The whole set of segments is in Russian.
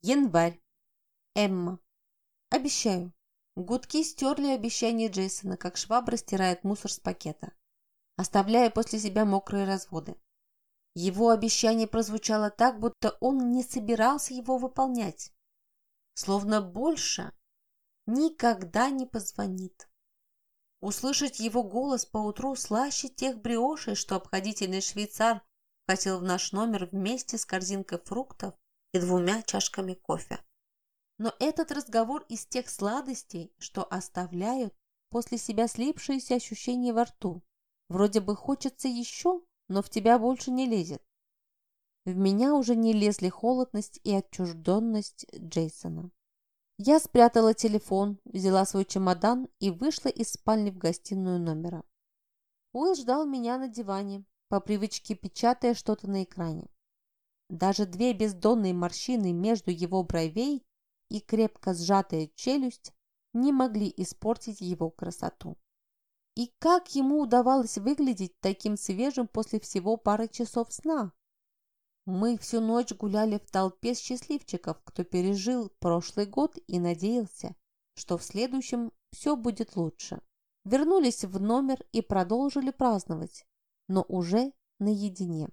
Январь. Эмма. Обещаю. Гудки стерли обещание Джейсона, как швабра стирает мусор с пакета, оставляя после себя мокрые разводы. Его обещание прозвучало так, будто он не собирался его выполнять. Словно больше никогда не позвонит. Услышать его голос поутру слаще тех бриошей, что обходительный швейцар хотел в наш номер вместе с корзинкой фруктов и двумя чашками кофе. Но этот разговор из тех сладостей, что оставляют после себя слипшиеся ощущения во рту. Вроде бы хочется еще, но в тебя больше не лезет. В меня уже не лезли холодность и отчужденность Джейсона. Я спрятала телефон, взяла свой чемодан и вышла из спальни в гостиную номера. Уилл ждал меня на диване, по привычке печатая что-то на экране. Даже две бездонные морщины между его бровей и крепко сжатая челюсть не могли испортить его красоту. И как ему удавалось выглядеть таким свежим после всего пары часов сна? Мы всю ночь гуляли в толпе счастливчиков, кто пережил прошлый год и надеялся, что в следующем все будет лучше. Вернулись в номер и продолжили праздновать, но уже наедине.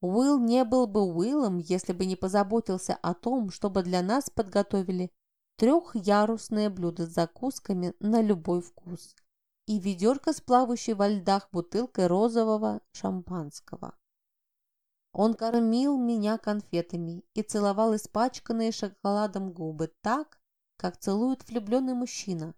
Уилл не был бы Уиллом, если бы не позаботился о том, чтобы для нас подготовили трехярусное блюдо с закусками на любой вкус и ведерко с плавающей во льдах бутылкой розового шампанского. Он кормил меня конфетами и целовал испачканные шоколадом губы так, как целует влюбленный мужчина.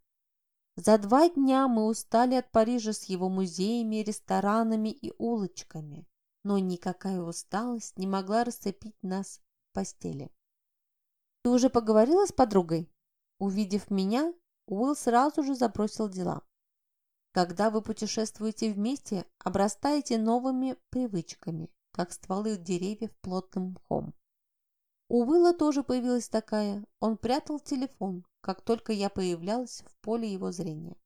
За два дня мы устали от Парижа с его музеями, ресторанами и улочками но никакая усталость не могла расцепить нас в постели. «Ты уже поговорила с подругой?» Увидев меня, Уилл сразу же забросил дела. Когда вы путешествуете вместе, обрастаете новыми привычками, как стволы деревьев плотным мхом. У Уилла тоже появилась такая. Он прятал телефон, как только я появлялась в поле его зрения.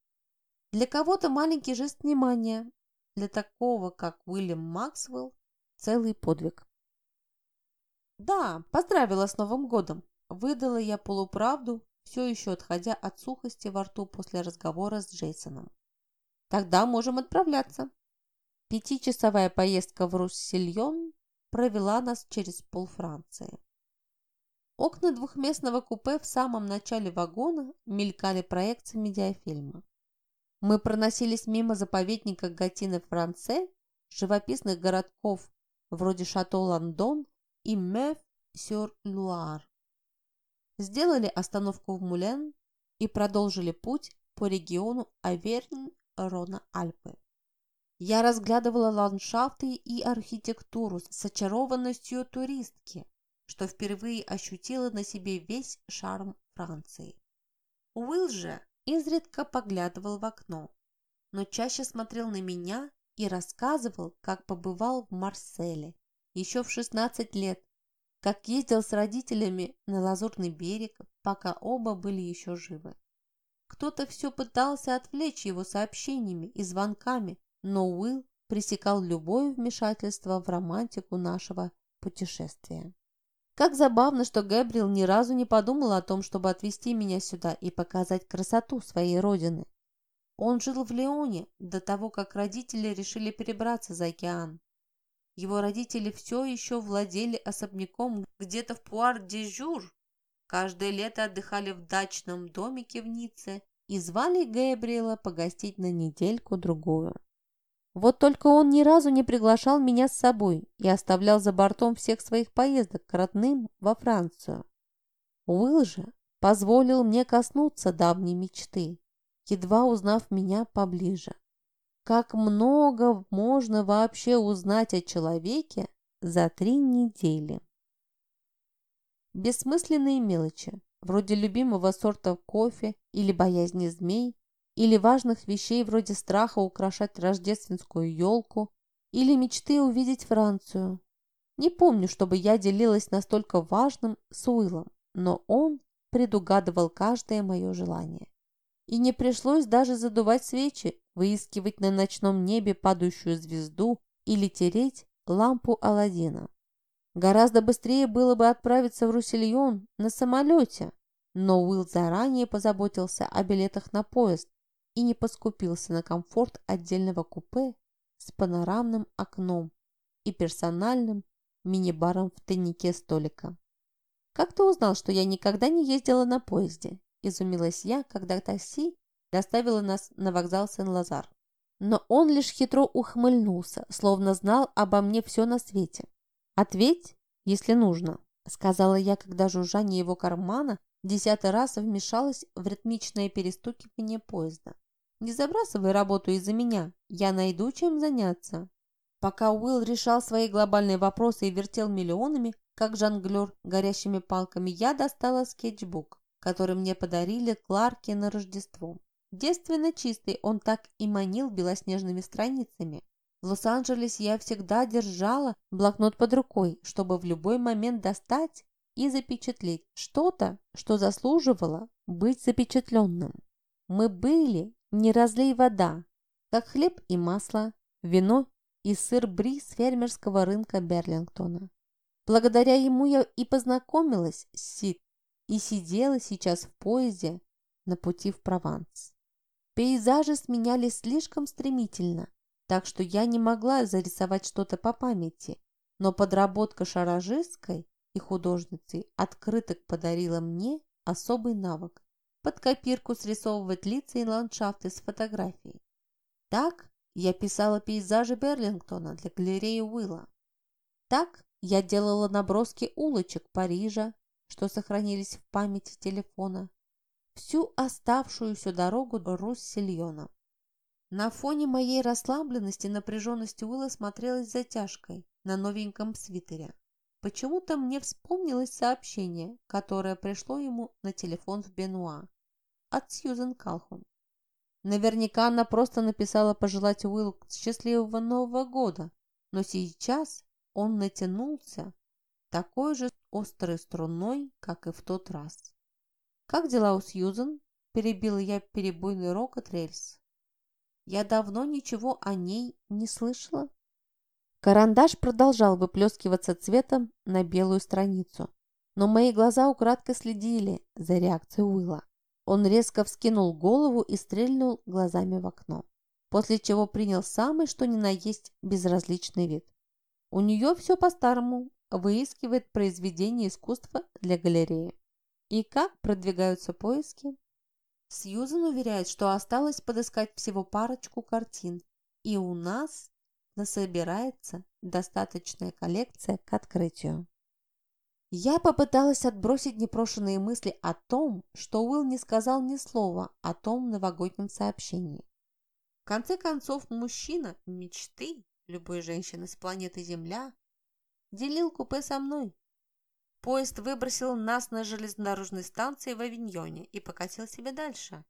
Для кого-то маленький жест внимания, для такого, как Уильям Максвелл, целый подвиг. «Да, поздравила с Новым годом!» Выдала я полуправду, все еще отходя от сухости во рту после разговора с Джейсоном. «Тогда можем отправляться!» Пятичасовая поездка в Руссельон провела нас через пол Франции. Окна двухместного купе в самом начале вагона мелькали проекциями медиафильма. Мы проносились мимо заповедника Гатины-Франце, живописных городков вроде Шато-Лондон и Меф-Сюр-Луар. Сделали остановку в Мулен и продолжили путь по региону Авернь-Рона-Альпы. Я разглядывала ландшафты и архитектуру с очарованностью туристки, что впервые ощутила на себе весь шарм Франции. Уилл же изредка поглядывал в окно, но чаще смотрел на меня и рассказывал, как побывал в Марселе еще в 16 лет, как ездил с родителями на Лазурный берег, пока оба были еще живы. Кто-то все пытался отвлечь его сообщениями и звонками, но Уилл пресекал любое вмешательство в романтику нашего путешествия. Как забавно, что Гэбриэл ни разу не подумал о том, чтобы отвезти меня сюда и показать красоту своей родины. Он жил в Леоне до того, как родители решили перебраться за океан. Его родители все еще владели особняком где-то в Пуар-де-Жур. Каждое лето отдыхали в дачном домике в Ницце и звали Гэбриэла погостить на недельку-другую. Вот только он ни разу не приглашал меня с собой и оставлял за бортом всех своих поездок к родным во Францию. Уилл же позволил мне коснуться давней мечты, едва узнав меня поближе. Как много можно вообще узнать о человеке за три недели? Бессмысленные мелочи, вроде любимого сорта кофе или боязни змей, или важных вещей вроде страха украшать рождественскую елку, или мечты увидеть Францию. Не помню, чтобы я делилась настолько важным с Уиллом, но он предугадывал каждое мое желание. И не пришлось даже задувать свечи, выискивать на ночном небе падающую звезду или тереть лампу Аладдина. Гораздо быстрее было бы отправиться в Русильон на самолете, но Уилл заранее позаботился о билетах на поезд и не поскупился на комфорт отдельного купе с панорамным окном и персональным мини-баром в тайнике столика. «Как ты узнал, что я никогда не ездила на поезде?» – изумилась я, когда такси доставило нас на вокзал Сен-Лазар. Но он лишь хитро ухмыльнулся, словно знал обо мне все на свете. «Ответь, если нужно», — сказала я, когда жужжание его кармана десятый раз вмешалось в ритмичное перестукивание поезда. «Не забрасывай работу из-за меня, я найду чем заняться». Пока Уилл решал свои глобальные вопросы и вертел миллионами, как жонглер горящими палками, я достала скетчбук, который мне подарили Кларки на Рождество. Девственно чистый, он так и манил белоснежными страницами. В Лос-Анджелесе я всегда держала блокнот под рукой, чтобы в любой момент достать и запечатлеть что-то, что заслуживало быть запечатленным. Мы были не разлей вода, как хлеб и масло, вино и сыр бри с фермерского рынка Берлингтона. Благодаря ему я и познакомилась с Сид и сидела сейчас в поезде на пути в Прованс. Пейзажи сменялись слишком стремительно, так что я не могла зарисовать что-то по памяти, но подработка шаражисткой и художницей открыток подарила мне особый навык – под копирку срисовывать лица и ландшафты с фотографией. Так я писала пейзажи Берлингтона для галереи Уилла. Так я делала наброски улочек Парижа, что сохранились в памяти телефона, всю оставшуюся дорогу до Руссельона. На фоне моей расслабленности напряженность Уилла смотрелась затяжкой на новеньком свитере. Почему-то мне вспомнилось сообщение, которое пришло ему на телефон в Бенуа от Сьюзен Калхун. Наверняка она просто написала пожелать Уиллу счастливого Нового года, но сейчас он натянулся такой же острой струной, как и в тот раз. «Как дела у Сьюзен?» – перебила я перебойный рокот рельс. Я давно ничего о ней не слышала. Карандаш продолжал выплескиваться цветом на белую страницу, но мои глаза украдкой следили за реакцией Уилла. Он резко вскинул голову и стрельнул глазами в окно, после чего принял самый что ни на есть безразличный вид. У нее все по-старому, выискивает произведение искусства для галереи. И как продвигаются поиски? Сьюзен уверяет, что осталось подыскать всего парочку картин, и у нас насобирается достаточная коллекция к открытию. Я попыталась отбросить непрошенные мысли о том, что Уилл не сказал ни слова о том новогоднем сообщении. В конце концов, мужчина мечты любой женщины с планеты Земля делил купе со мной. Поезд выбросил нас на железнодорожной станции в Авиньоне и покатил себе дальше.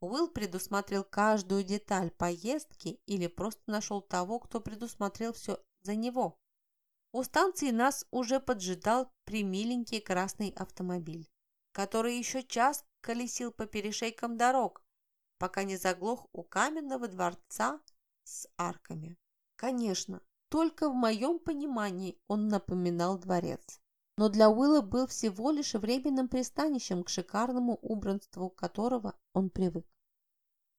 Уилл предусмотрел каждую деталь поездки или просто нашел того, кто предусмотрел все за него. У станции нас уже поджидал примиленький красный автомобиль, который еще час колесил по перешейкам дорог, пока не заглох у каменного дворца с арками. Конечно, только в моем понимании он напоминал дворец но для Уилла был всего лишь временным пристанищем к шикарному убранству которого он привык.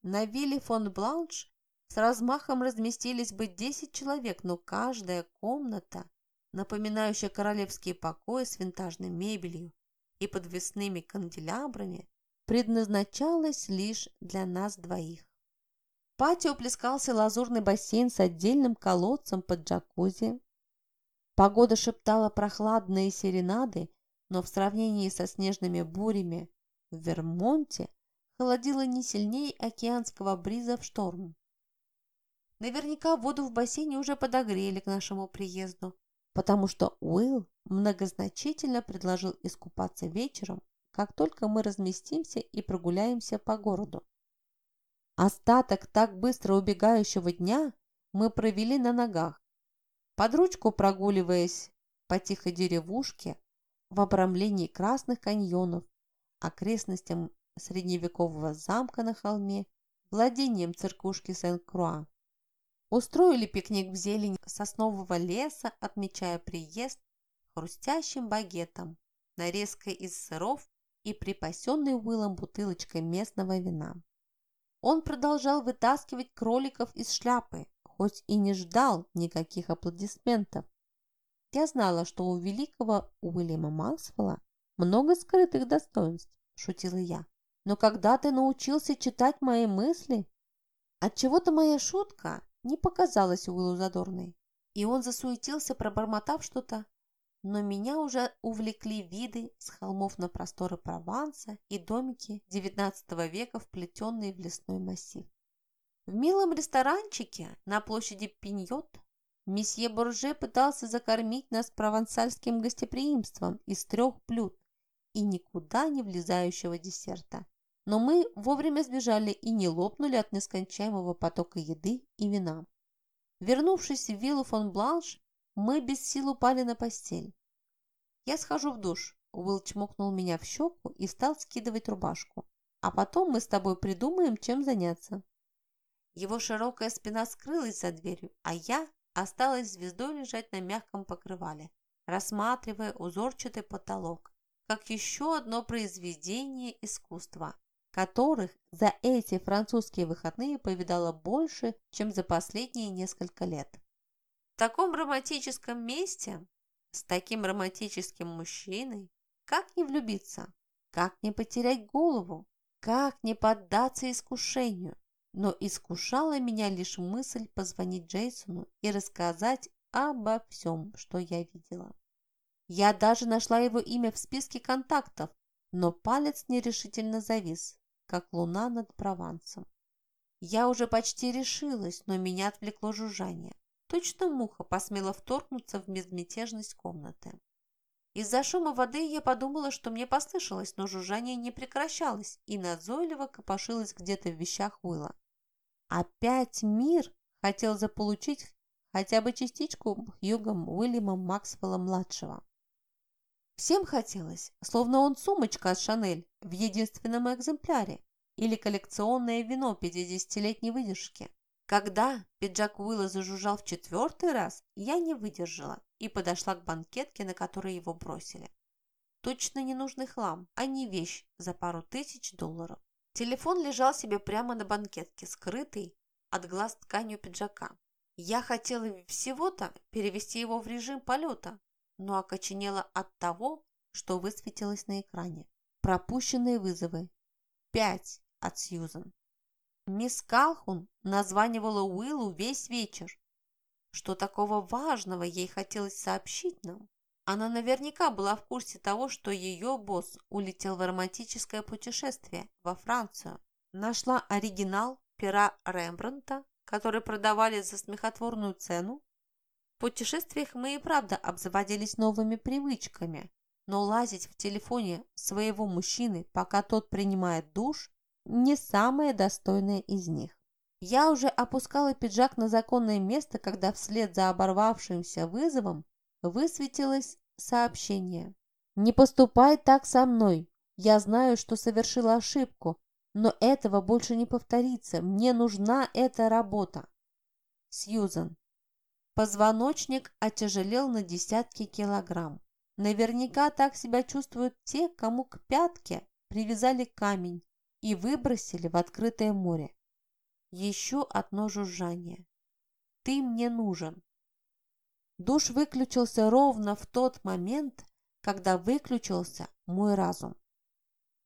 На вилле фон Бланш с размахом разместились бы 10 человек, но каждая комната, напоминающая королевские покои с винтажной мебелью и подвесными канделябрами, предназначалась лишь для нас двоих. В патио плескался лазурный бассейн с отдельным колодцем под джакузи, Погода шептала прохладные серенады, но в сравнении со снежными бурями в Вермонте холодило не сильнее океанского бриза в шторм. Наверняка воду в бассейне уже подогрели к нашему приезду, потому что Уилл многозначительно предложил искупаться вечером, как только мы разместимся и прогуляемся по городу. Остаток так быстро убегающего дня мы провели на ногах, под ручку прогуливаясь по тихой деревушке в обрамлении красных каньонов, окрестностям средневекового замка на холме, владением церквушки Сен-Круа. Устроили пикник в зелени соснового леса, отмечая приезд хрустящим багетом, нарезкой из сыров и припасенной Уиллом бутылочкой местного вина. Он продолжал вытаскивать кроликов из шляпы, хоть и не ждал никаких аплодисментов. Я знала, что у великого Уильяма Максвелла много скрытых достоинств, шутила я. Но когда ты научился читать мои мысли, отчего-то моя шутка не показалась Уиллу задорной, и он засуетился, пробормотав что-то, но меня уже увлекли виды с холмов на просторы Прованса и домики XIX века, вплетенные в лесной массив. В милом ресторанчике на площади Пиньот месье Борже пытался закормить нас провансальским гостеприимством из трех блюд и никуда не влезающего десерта. Но мы вовремя сбежали и не лопнули от нескончаемого потока еды и вина. Вернувшись в виллу фон Бланш, мы без сил упали на постель. «Я схожу в душ», – Уилл чмокнул меня в щеку и стал скидывать рубашку. «А потом мы с тобой придумаем, чем заняться». Его широкая спина скрылась за дверью, а я осталась звездой лежать на мягком покрывале, рассматривая узорчатый потолок, как еще одно произведение искусства, которых за эти французские выходные повидала больше, чем за последние несколько лет. В таком романтическом месте, с таким романтическим мужчиной, как не влюбиться, как не потерять голову, как не поддаться искушению, но искушала меня лишь мысль позвонить Джейсону и рассказать обо всем, что я видела. Я даже нашла его имя в списке контактов, но палец нерешительно завис, как луна над Провансом. Я уже почти решилась, но меня отвлекло жужжание. Точно муха посмела вторгнуться в безмятежность комнаты. Из-за шума воды я подумала, что мне послышалось, но жужжание не прекращалось и назойливо копошилось где-то в вещах Уилла. Опять мир хотел заполучить хотя бы частичку Хьюгом Уильяма Максвелла-младшего. Всем хотелось, словно он сумочка от Шанель в единственном экземпляре или коллекционное вино 50-летней выдержки. Когда пиджак Уилла зажужжал в четвертый раз, я не выдержала и подошла к банкетке, на которой его бросили. Точно ненужный хлам, а не вещь за пару тысяч долларов. Телефон лежал себе прямо на банкетке, скрытый от глаз тканью пиджака. Я хотела всего-то перевести его в режим полета, но окоченела от того, что высветилось на экране. Пропущенные вызовы. Пять от Сьюзан. Мисс Калхун названивала Уиллу весь вечер. Что такого важного ей хотелось сообщить нам? Она наверняка была в курсе того, что ее босс улетел в романтическое путешествие во Францию. Нашла оригинал пера Рембрандта, который продавали за смехотворную цену. В путешествиях мы и правда обзаводились новыми привычками, но лазить в телефоне своего мужчины, пока тот принимает душ, не самое достойное из них. Я уже опускала пиджак на законное место, когда вслед за оборвавшимся вызовом высветилось сообщение. «Не поступай так со мной. Я знаю, что совершила ошибку, но этого больше не повторится. Мне нужна эта работа». Сьюзан. Позвоночник отяжелел на десятки килограмм. Наверняка так себя чувствуют те, кому к пятке привязали камень и выбросили в открытое море. Еще одно жужжание. «Ты мне нужен». Душ выключился ровно в тот момент, когда выключился мой разум.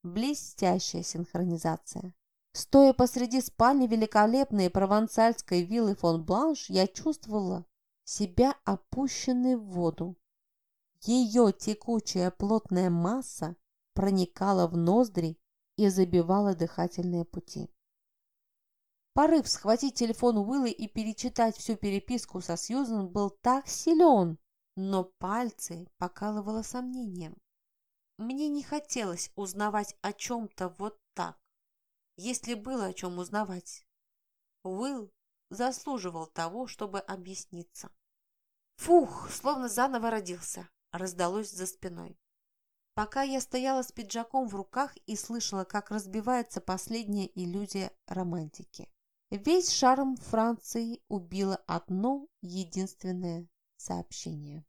Блестящая синхронизация. Стоя посреди спальни великолепной провансальской виллы фон Бланш, я чувствовала себя опущенной в воду. Ее текучая плотная масса проникала в ноздри и забивала дыхательные пути. Порыв схватить телефон Уиллы и перечитать всю переписку со Сьюзан был так силен, но пальцы покалывало сомнением. Мне не хотелось узнавать о чем-то вот так, если было о чем узнавать. Уилл заслуживал того, чтобы объясниться. Фух, словно заново родился, раздалось за спиной. Пока я стояла с пиджаком в руках и слышала, как разбивается последняя иллюзия романтики. Весь шарм Франции убило одно единственное сообщение.